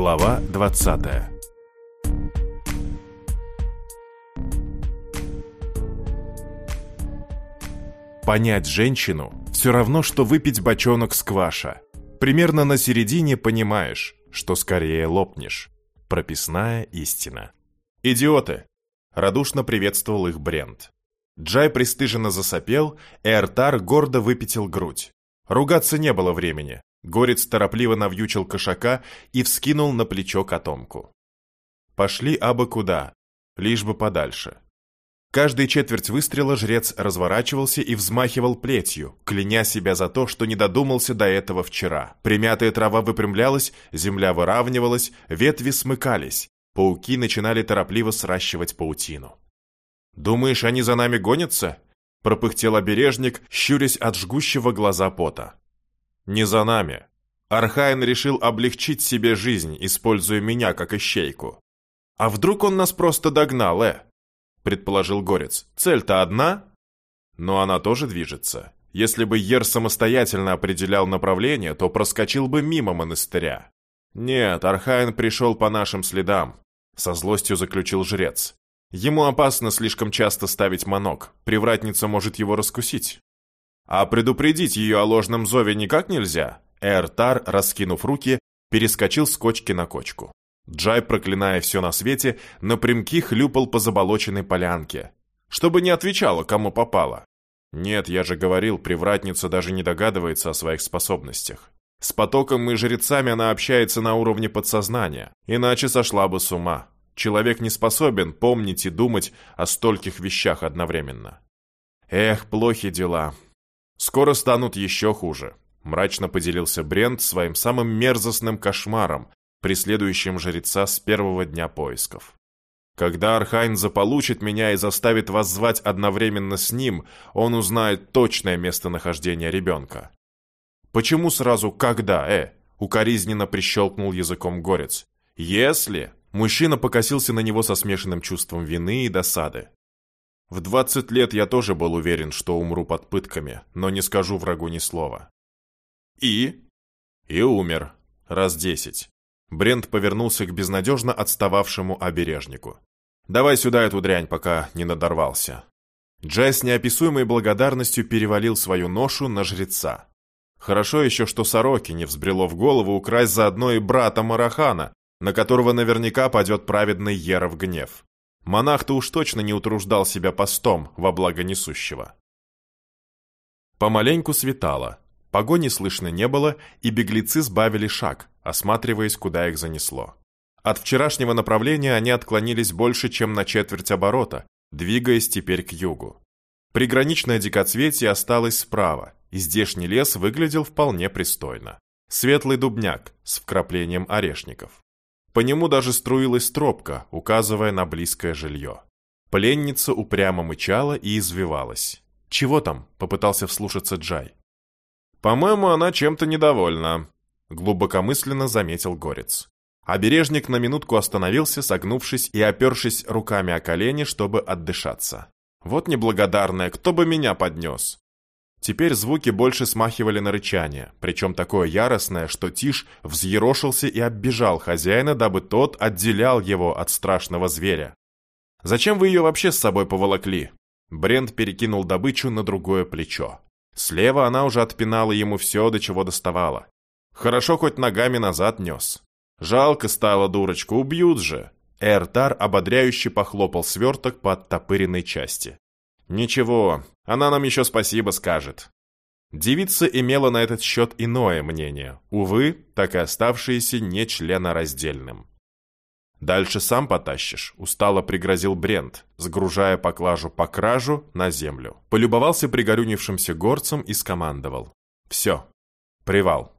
Глава 20 Понять женщину все равно, что выпить бочонок скваша. Примерно на середине понимаешь, что скорее лопнешь. Прописная истина. «Идиоты!» – радушно приветствовал их Брент. Джай пристыженно засопел, и Эртар гордо выпятил грудь. Ругаться не было времени. Горец торопливо навьючил кошака и вскинул на плечо котомку. Пошли абы куда, лишь бы подальше. Каждые четверть выстрела жрец разворачивался и взмахивал плетью, кляня себя за то, что не додумался до этого вчера. Примятая трава выпрямлялась, земля выравнивалась, ветви смыкались, пауки начинали торопливо сращивать паутину. «Думаешь, они за нами гонятся?» — пропыхтел обережник, щурясь от жгущего глаза пота. «Не за нами. Архайн решил облегчить себе жизнь, используя меня как ищейку. А вдруг он нас просто догнал, э?» — предположил Горец. «Цель-то одна?» «Но она тоже движется. Если бы Ер самостоятельно определял направление, то проскочил бы мимо монастыря». «Нет, Архайн пришел по нашим следам», — со злостью заключил жрец. Ему опасно слишком часто ставить манок, привратница может его раскусить. А предупредить ее о ложном зове никак нельзя. Эртар, раскинув руки, перескочил с кочки на кочку. Джай, проклиная все на свете, напрямки хлюпал по заболоченной полянке. Чтобы не отвечала, кому попало. Нет, я же говорил, привратница даже не догадывается о своих способностях. С потоком и жрецами она общается на уровне подсознания, иначе сошла бы с ума. Человек не способен помнить и думать о стольких вещах одновременно. Эх, плохи дела. Скоро станут еще хуже. Мрачно поделился Брент своим самым мерзостным кошмаром, преследующим жреца с первого дня поисков. Когда Архайн заполучит меня и заставит вас звать одновременно с ним, он узнает точное местонахождение ребенка. Почему сразу «когда», э? Укоризненно прищелкнул языком горец. Если Мужчина покосился на него со смешанным чувством вины и досады. В 20 лет я тоже был уверен, что умру под пытками, но не скажу врагу ни слова. И? И умер. Раз десять. Брент повернулся к безнадежно отстававшему обережнику. «Давай сюда эту дрянь, пока не надорвался». Джай с неописуемой благодарностью перевалил свою ношу на жреца. Хорошо еще, что Сороки не взбрело в голову украсть заодно и брата Марахана, на которого наверняка падет праведный Еров гнев. Монах-то уж точно не утруждал себя постом во благо несущего. Помаленьку светало, погони слышно не было, и беглецы сбавили шаг, осматриваясь, куда их занесло. От вчерашнего направления они отклонились больше, чем на четверть оборота, двигаясь теперь к югу. Приграничное дикоцветие осталось справа, и здешний лес выглядел вполне пристойно. Светлый дубняк с вкраплением орешников. По нему даже струилась тропка, указывая на близкое жилье. Пленница упрямо мычала и извивалась. «Чего там?» — попытался вслушаться Джай. «По-моему, она чем-то недовольна», — глубокомысленно заметил Горец. Обережник на минутку остановился, согнувшись и опершись руками о колени, чтобы отдышаться. «Вот неблагодарная, кто бы меня поднес?» Теперь звуки больше смахивали на рычание, причем такое яростное, что Тиш взъерошился и оббежал хозяина, дабы тот отделял его от страшного зверя. «Зачем вы ее вообще с собой поволокли?» Брент перекинул добычу на другое плечо. Слева она уже отпинала ему все, до чего доставала. Хорошо хоть ногами назад нес. Жалко стало дурочку, убьют же. Эртар ободряюще похлопал сверток по оттопыренной части. «Ничего, она нам еще спасибо скажет». Девица имела на этот счет иное мнение, увы, так и оставшееся нечленораздельным. «Дальше сам потащишь», — устало пригрозил Брент, сгружая поклажу по кражу на землю. Полюбовался пригорюнившимся горцем и скомандовал. «Все, привал».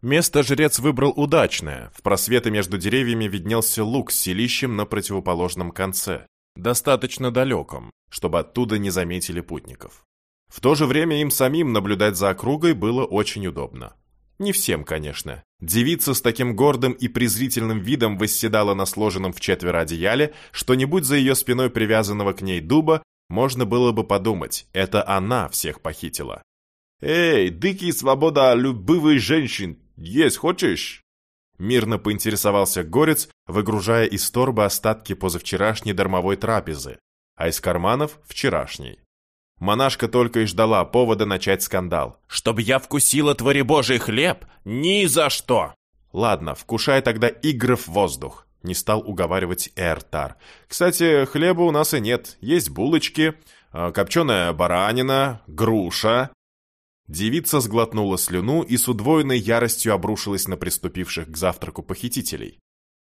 Место жрец выбрал удачное. В просветы между деревьями виднелся луг с селищем на противоположном конце достаточно далеком, чтобы оттуда не заметили путников. В то же время им самим наблюдать за округой было очень удобно. Не всем, конечно. Девица с таким гордым и презрительным видом восседала на сложенном в четверо одеяле, что не будь за ее спиной привязанного к ней дуба, можно было бы подумать, это она всех похитила. «Эй, дикий свобода любывых женщин, есть хочешь?» Мирно поинтересовался горец, выгружая из торбы остатки позавчерашней дармовой трапезы, а из карманов – вчерашней. Монашка только и ждала повода начать скандал. «Чтобы я вкусила твори божий хлеб? Ни за что!» «Ладно, вкушай тогда игров воздух», — не стал уговаривать Эртар. «Кстати, хлеба у нас и нет. Есть булочки, э, копченая баранина, груша». Девица сглотнула слюну и с удвоенной яростью обрушилась на приступивших к завтраку похитителей.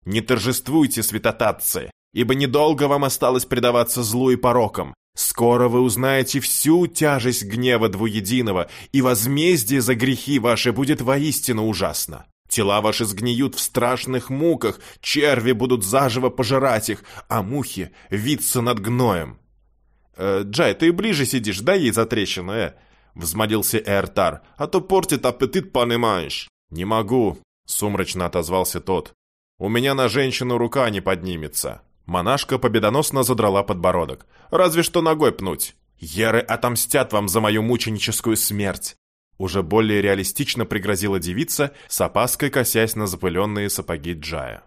«Не торжествуйте, святотатцы, ибо недолго вам осталось предаваться злу и порокам. Скоро вы узнаете всю тяжесть гнева двуединого, и возмездие за грехи ваши будет воистину ужасно. Тела ваши сгниют в страшных муках, черви будут заживо пожирать их, а мухи виться над гноем. «Э, «Джай, ты ближе сидишь, дай ей затрещину, э!» — взмолился Эртар. «А то портит аппетит, понимаешь!» «Не могу!» — сумрачно отозвался тот. «У меня на женщину рука не поднимется!» Монашка победоносно задрала подбородок. «Разве что ногой пнуть. Еры отомстят вам за мою мученическую смерть!» Уже более реалистично пригрозила девица, с опаской косясь на запыленные сапоги Джая.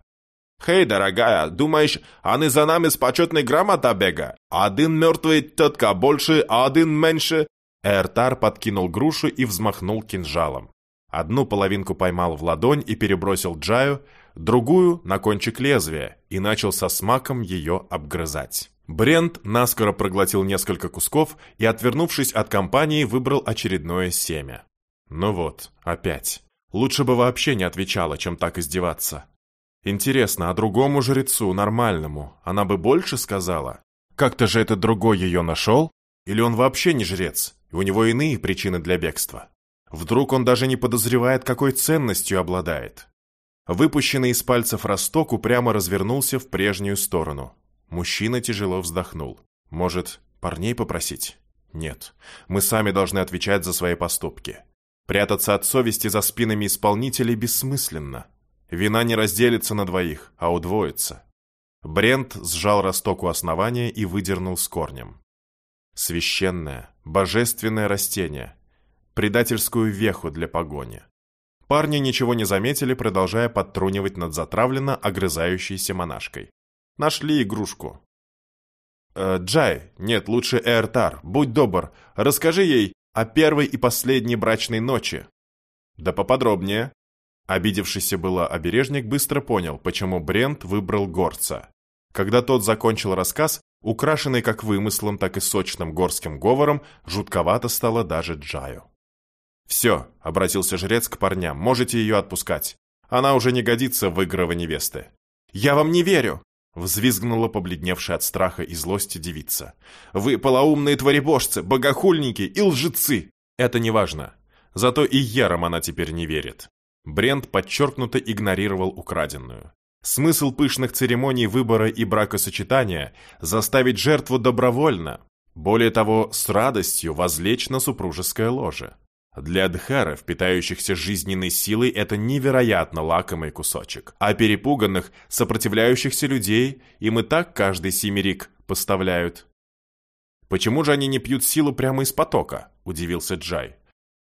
«Хей, дорогая, думаешь, они за нами с почетной грамота бега? Один мертвый тетка больше, а один меньше?» Эртар подкинул грушу и взмахнул кинжалом. Одну половинку поймал в ладонь и перебросил Джаю, другую — на кончик лезвия и начал со смаком ее обгрызать. Брент наскоро проглотил несколько кусков и, отвернувшись от компании, выбрал очередное семя. Ну вот, опять. Лучше бы вообще не отвечала, чем так издеваться. Интересно, а другому жрецу, нормальному, она бы больше сказала? Как-то же этот другой ее нашел? Или он вообще не жрец, и у него иные причины для бегства? Вдруг он даже не подозревает, какой ценностью обладает? Выпущенный из пальцев росток упрямо развернулся в прежнюю сторону. Мужчина тяжело вздохнул. Может, парней попросить? Нет. Мы сами должны отвечать за свои поступки. Прятаться от совести за спинами исполнителей бессмысленно. Вина не разделится на двоих, а удвоится. Брент сжал росток у основания и выдернул с корнем. Священное, божественное растение. Предательскую веху для погони. Парни ничего не заметили, продолжая подтрунивать над затравленно огрызающейся монашкой. Нашли игрушку. Э, Джай, нет, лучше Эртар, будь добр, расскажи ей о первой и последней брачной ночи. Да поподробнее. Обидевшийся было обережник быстро понял, почему Брент выбрал горца. Когда тот закончил рассказ, украшенный как вымыслом, так и сочным горским говором, жутковато стало даже Джаю. «Все», — обратился жрец к парням, — «можете ее отпускать. Она уже не годится в выигрыва невесты». «Я вам не верю!» — взвизгнула побледневшая от страха и злости девица. «Вы полоумные творебожцы, богохульники и лжецы!» «Это не важно. Зато и Ерам она теперь не верит». Брент подчеркнуто игнорировал украденную. Смысл пышных церемоний выбора и бракосочетания – заставить жертву добровольно, более того, с радостью возлечь на супружеское ложе. Для дхаров, питающихся жизненной силой, это невероятно лакомый кусочек. А перепуганных, сопротивляющихся людей им и так каждый семерик поставляют. «Почему же они не пьют силу прямо из потока?» – удивился Джай.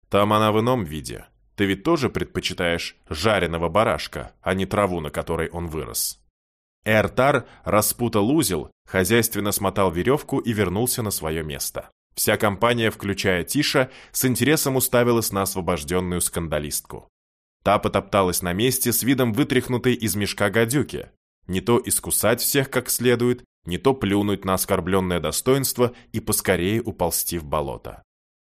«Там она в ином виде. Ты ведь тоже предпочитаешь жареного барашка, а не траву, на которой он вырос». Эртар распутал узел, хозяйственно смотал веревку и вернулся на свое место. Вся компания, включая Тиша, с интересом уставилась на освобожденную скандалистку. Та потопталась на месте с видом вытряхнутой из мешка гадюки. Не то искусать всех как следует, не то плюнуть на оскорбленное достоинство и поскорее уползти в болото.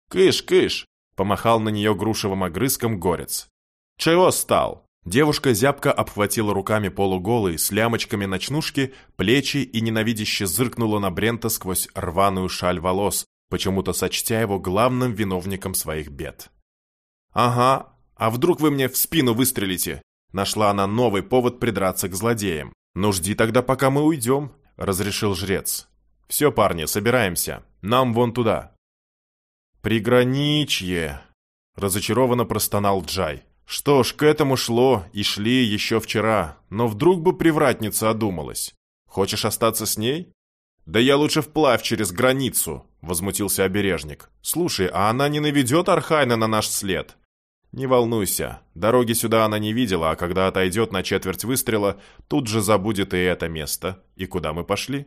«Кыш, кыш!» — помахал на нее грушевым огрызком горец. «Чего стал?» Девушка зябко обхватила руками полуголые, с лямочками ночнушки, плечи и ненавидяще зыркнула на Брента сквозь рваную шаль волос, почему-то сочтя его главным виновником своих бед. «Ага, а вдруг вы мне в спину выстрелите?» Нашла она новый повод придраться к злодеям. «Ну жди тогда, пока мы уйдем», — разрешил жрец. «Все, парни, собираемся. Нам вон туда». «Приграничье!» — разочарованно простонал Джай. «Что ж, к этому шло и шли еще вчера, но вдруг бы привратница одумалась. Хочешь остаться с ней?» «Да я лучше вплавь через границу», — возмутился обережник. «Слушай, а она не наведет Архайна на наш след?» Не волнуйся, дороги сюда она не видела, а когда отойдет на четверть выстрела, тут же забудет и это место. И куда мы пошли?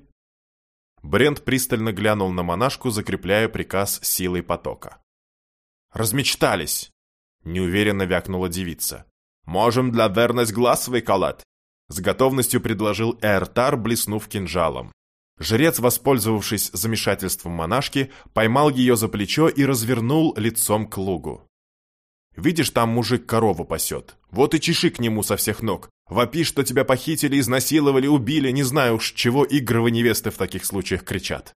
Брент пристально глянул на монашку, закрепляя приказ силой потока. «Размечтались!» — неуверенно вякнула девица. «Можем для верность глаз выколоть!» С готовностью предложил Эртар, блеснув кинжалом. Жрец, воспользовавшись замешательством монашки, поймал ее за плечо и развернул лицом к лугу. Видишь, там мужик корову пасет. Вот и чеши к нему со всех ног. Вопи, что тебя похитили, изнасиловали, убили, не знаю уж, чего игровы невесты в таких случаях кричат.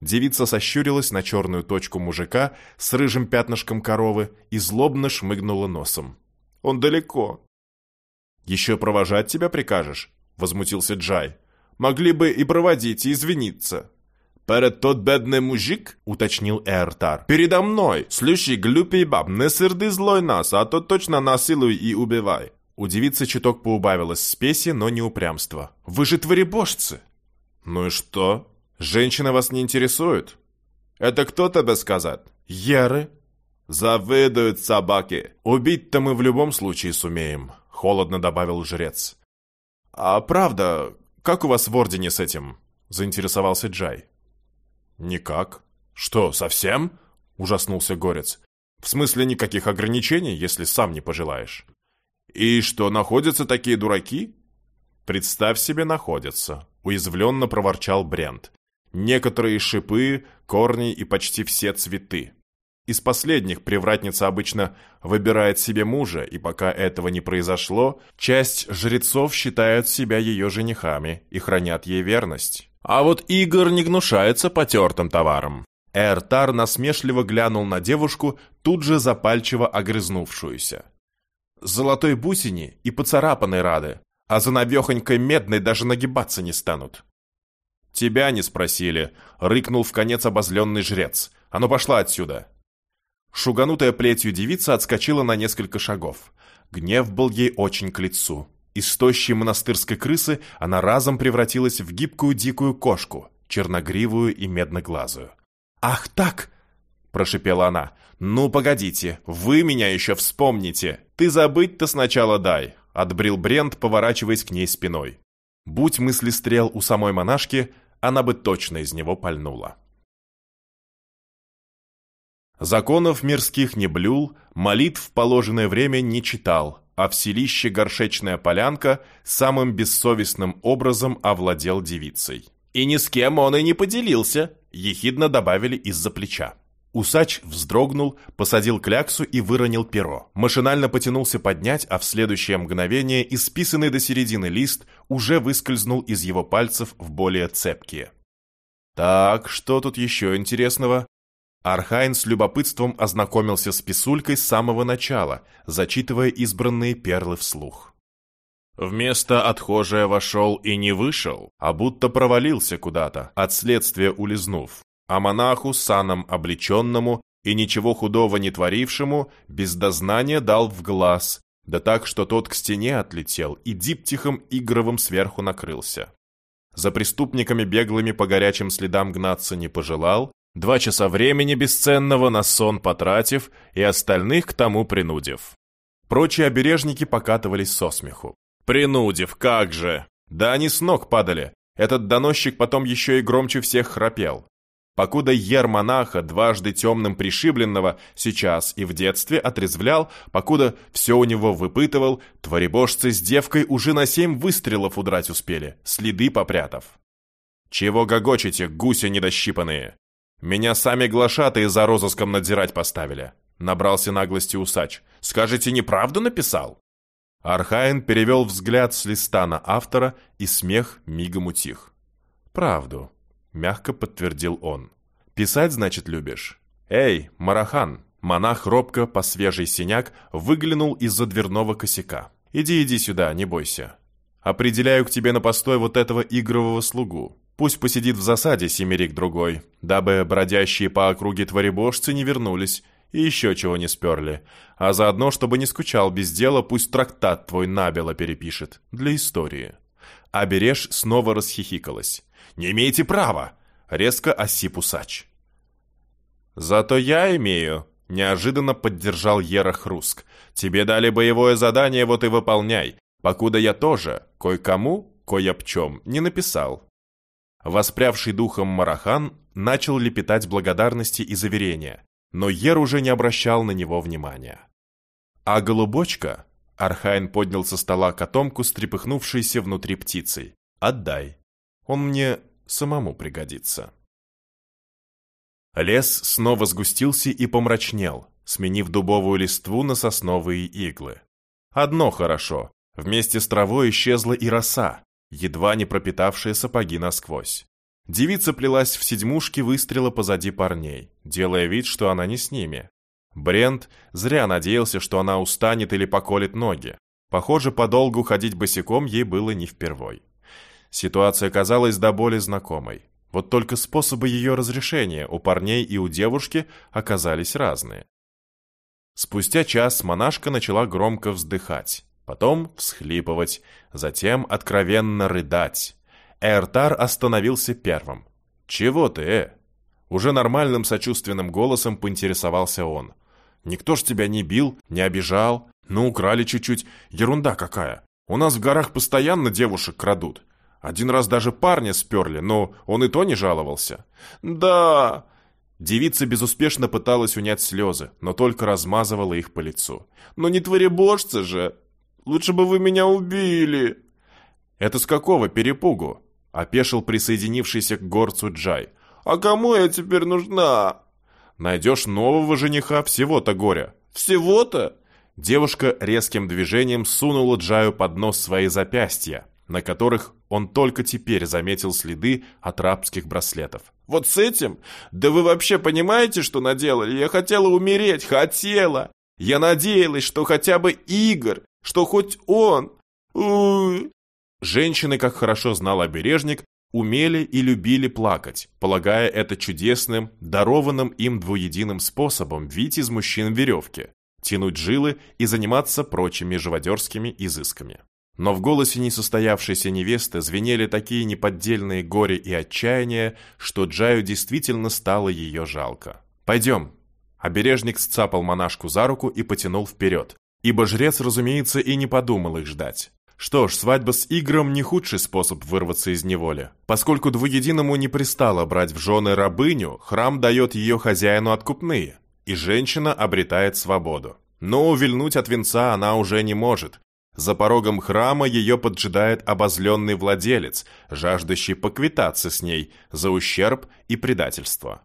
Девица сощурилась на черную точку мужика с рыжим пятнышком коровы и злобно шмыгнула носом. «Он далеко». «Еще провожать тебя прикажешь?» — возмутился Джай. «Могли бы и проводить, и извиниться». «Перед тот бедный мужик?» — уточнил Эртар. «Передо мной! Слушай, глупый баб, не серди злой нас, а то точно насилуй и убивай!» У девицы чуток поубавилось спеси, но не упрямство. «Вы же творебожцы!» «Ну и что? Женщина вас не интересует?» «Это кто тебе сказать?» «Яры!» «Завидуют собаки!» «Убить-то мы в любом случае сумеем», — холодно добавил жрец. «А правда, как у вас в Ордене с этим?» — заинтересовался Джай. «Никак». «Что, совсем?» – ужаснулся Горец. «В смысле никаких ограничений, если сам не пожелаешь». «И что, находятся такие дураки?» «Представь себе, находятся», – уязвленно проворчал Брент. «Некоторые шипы, корни и почти все цветы. Из последних привратница обычно выбирает себе мужа, и пока этого не произошло, часть жрецов считают себя ее женихами и хранят ей верность. А вот Игорь не гнушается потертым товаром. Эртар насмешливо глянул на девушку, тут же запальчиво огрызнувшуюся. Золотой бусине и поцарапанной рады, а за навехонькой медной даже нагибаться не станут. «Тебя не спросили», — рыкнул в конец обозленный жрец. «А ну пошла отсюда!» Шуганутая плетью девица отскочила на несколько шагов. Гнев был ей очень к лицу. Из тощей монастырской крысы она разом превратилась в гибкую дикую кошку, черногривую и медноглазую. «Ах так!» – прошипела она. «Ну, погодите, вы меня еще вспомните! Ты забыть-то сначала дай!» – отбрил Брент, поворачиваясь к ней спиной. Будь мысли стрел у самой монашки, она бы точно из него пальнула. Законов мирских не блюл, молитв в положенное время не читал, а в селище горшечная полянка самым бессовестным образом овладел девицей. «И ни с кем он и не поделился», – ехидно добавили из-за плеча. Усач вздрогнул, посадил кляксу и выронил перо. Машинально потянулся поднять, а в следующее мгновение исписанный до середины лист уже выскользнул из его пальцев в более цепкие. «Так, что тут еще интересного?» Архайн с любопытством ознакомился с писулькой с самого начала, зачитывая избранные перлы вслух. Вместо отхожая вошел и не вышел, а будто провалился куда-то, от следствия улизнув. А монаху, саном облеченному и ничего худого не творившему, без дознания дал в глаз, да так, что тот к стене отлетел и диптихом игровым сверху накрылся. За преступниками беглыми по горячим следам гнаться не пожелал, два часа времени бесценного на сон потратив и остальных к тому принудив. Прочие обережники покатывались со смеху. «Принудив, как же!» Да они с ног падали. Этот доносчик потом еще и громче всех храпел. Покуда ер монаха, дважды темным пришибленного, сейчас и в детстве отрезвлял, покуда все у него выпытывал, творебожцы с девкой уже на семь выстрелов удрать успели, следы попрятав. «Чего гогочете, гуся недощипанные? Меня сами глашатые за розыском надзирать поставили. Набрался наглости усач. Скажете, неправду написал? Архаин перевел взгляд с листа на автора, и смех мигом утих. «Правду», — мягко подтвердил он. «Писать, значит, любишь?» «Эй, Марахан!» Монах робко, по свежий синяк, выглянул из-за дверного косяка. «Иди, иди сюда, не бойся. Определяю к тебе на постой вот этого игрового слугу. Пусть посидит в засаде семерик-другой, дабы бродящие по округе творебожцы не вернулись и еще чего не сперли. А заодно, чтобы не скучал без дела, пусть трактат твой набело перепишет. Для истории. А снова расхихикалась. «Не имеете права!» — резко осип усач. «Зато я имею!» — Неожиданно поддержал Ера Хруск. «Тебе дали боевое задание, вот и выполняй. Покуда я тоже, кое-кому, кое об чем, не написал». Воспрявший духом Марахан начал лепетать благодарности и заверения, но Ер уже не обращал на него внимания. А голубочка, Архайн поднял со стола котомку с трепыхнувшейся внутри птицей. «Отдай. Он мне самому пригодится». Лес снова сгустился и помрачнел, сменив дубовую листву на сосновые иглы. Одно хорошо. Вместе с травой исчезла и роса, едва не пропитавшая сапоги насквозь. Девица плелась в седьмушке выстрела позади парней, делая вид, что она не с ними. Брент зря надеялся, что она устанет или поколет ноги. Похоже, подолгу ходить босиком ей было не впервой. Ситуация казалась до боли знакомой. Вот только способы ее разрешения у парней и у девушки оказались разные. Спустя час монашка начала громко вздыхать, потом всхлипывать, затем откровенно рыдать. Эртар остановился первым. «Чего ты, э?» Уже нормальным сочувственным голосом поинтересовался он. Никто ж тебя не бил, не обижал. Ну, украли чуть-чуть. Ерунда какая. У нас в горах постоянно девушек крадут. Один раз даже парня сперли, но он и то не жаловался. Да. Девица безуспешно пыталась унять слезы, но только размазывала их по лицу. Но не творебожцы же. Лучше бы вы меня убили. Это с какого перепугу? Опешил присоединившийся к горцу Джай. А кому я теперь нужна? Найдешь нового жениха, всего-то горя. Всего-то? Девушка резким движением сунула Джаю под нос свои запястья, на которых он только теперь заметил следы от рабских браслетов. «Вот с этим? Да вы вообще понимаете, что наделали? Я хотела умереть, хотела! Я надеялась, что хотя бы Игорь, что хоть он...» У -у -у. Женщины, как хорошо знал обережник, умели и любили плакать, полагая это чудесным, дарованным им двуединым способом вить из мужчин веревки, тянуть жилы и заниматься прочими живодерскими изысками. Но в голосе несостоявшейся невесты звенели такие неподдельные горе и отчаяния, что Джаю действительно стало ее жалко. «Пойдем». Обережник сцапал монашку за руку и потянул вперед, ибо жрец, разумеется, и не подумал их ждать. Что ж, свадьба с Игром не худший способ вырваться из неволи. Поскольку двуединому не пристало брать в жены рабыню, храм дает ее хозяину откупные, и женщина обретает свободу. Но увильнуть от венца она уже не может. За порогом храма ее поджидает обозленный владелец, жаждущий поквитаться с ней за ущерб и предательство.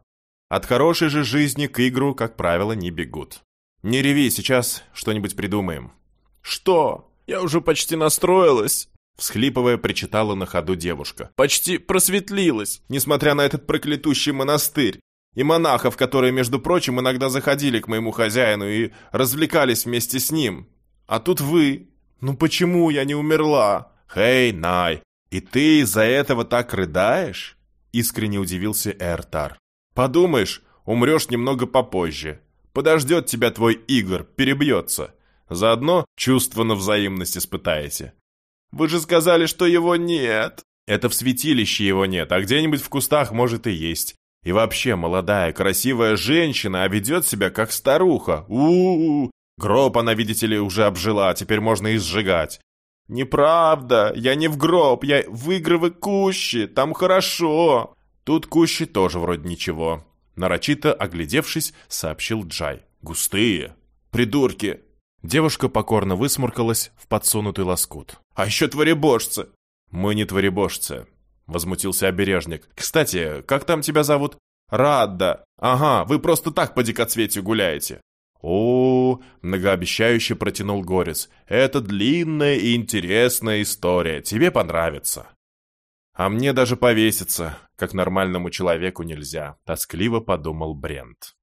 От хорошей же жизни к Игру, как правило, не бегут. «Не реви, сейчас что-нибудь придумаем». «Что?» Я уже почти настроилась. Всхлипывая, причитала на ходу девушка. «Почти просветлилась, несмотря на этот проклятущий монастырь. И монахов, которые, между прочим, иногда заходили к моему хозяину и развлекались вместе с ним. А тут вы. Ну почему я не умерла?» «Хей, Най, и ты из-за этого так рыдаешь?» Искренне удивился Эртар. «Подумаешь, умрешь немного попозже. Подождет тебя твой Игорь, перебьется. Заодно чувство на взаимность испытаете. Вы же сказали, что его нет. Это в святилище его нет, а где-нибудь в кустах может и есть. И вообще, молодая, красивая женщина, а ведет себя как старуха. У-у-у. Гроб она, видите ли, уже обжила, а теперь можно и сжигать. «Неправда, я не в гроб, я в игровы кущи, там хорошо». Тут кущи тоже вроде ничего. Нарочито оглядевшись, сообщил Джай. «Густые. Придурки. Девушка покорно высморкалась в подсунутый лоскут. «А еще творебожцы!» «Мы не творебожцы», — возмутился обережник. «Кстати, как там тебя зовут?» «Радда. Ага, вы просто так по дикоцветию гуляете». «О, многообещающе протянул Горец. Это длинная и интересная история. Тебе понравится». «А мне даже повеситься, как нормальному человеку нельзя», — тоскливо подумал Брент.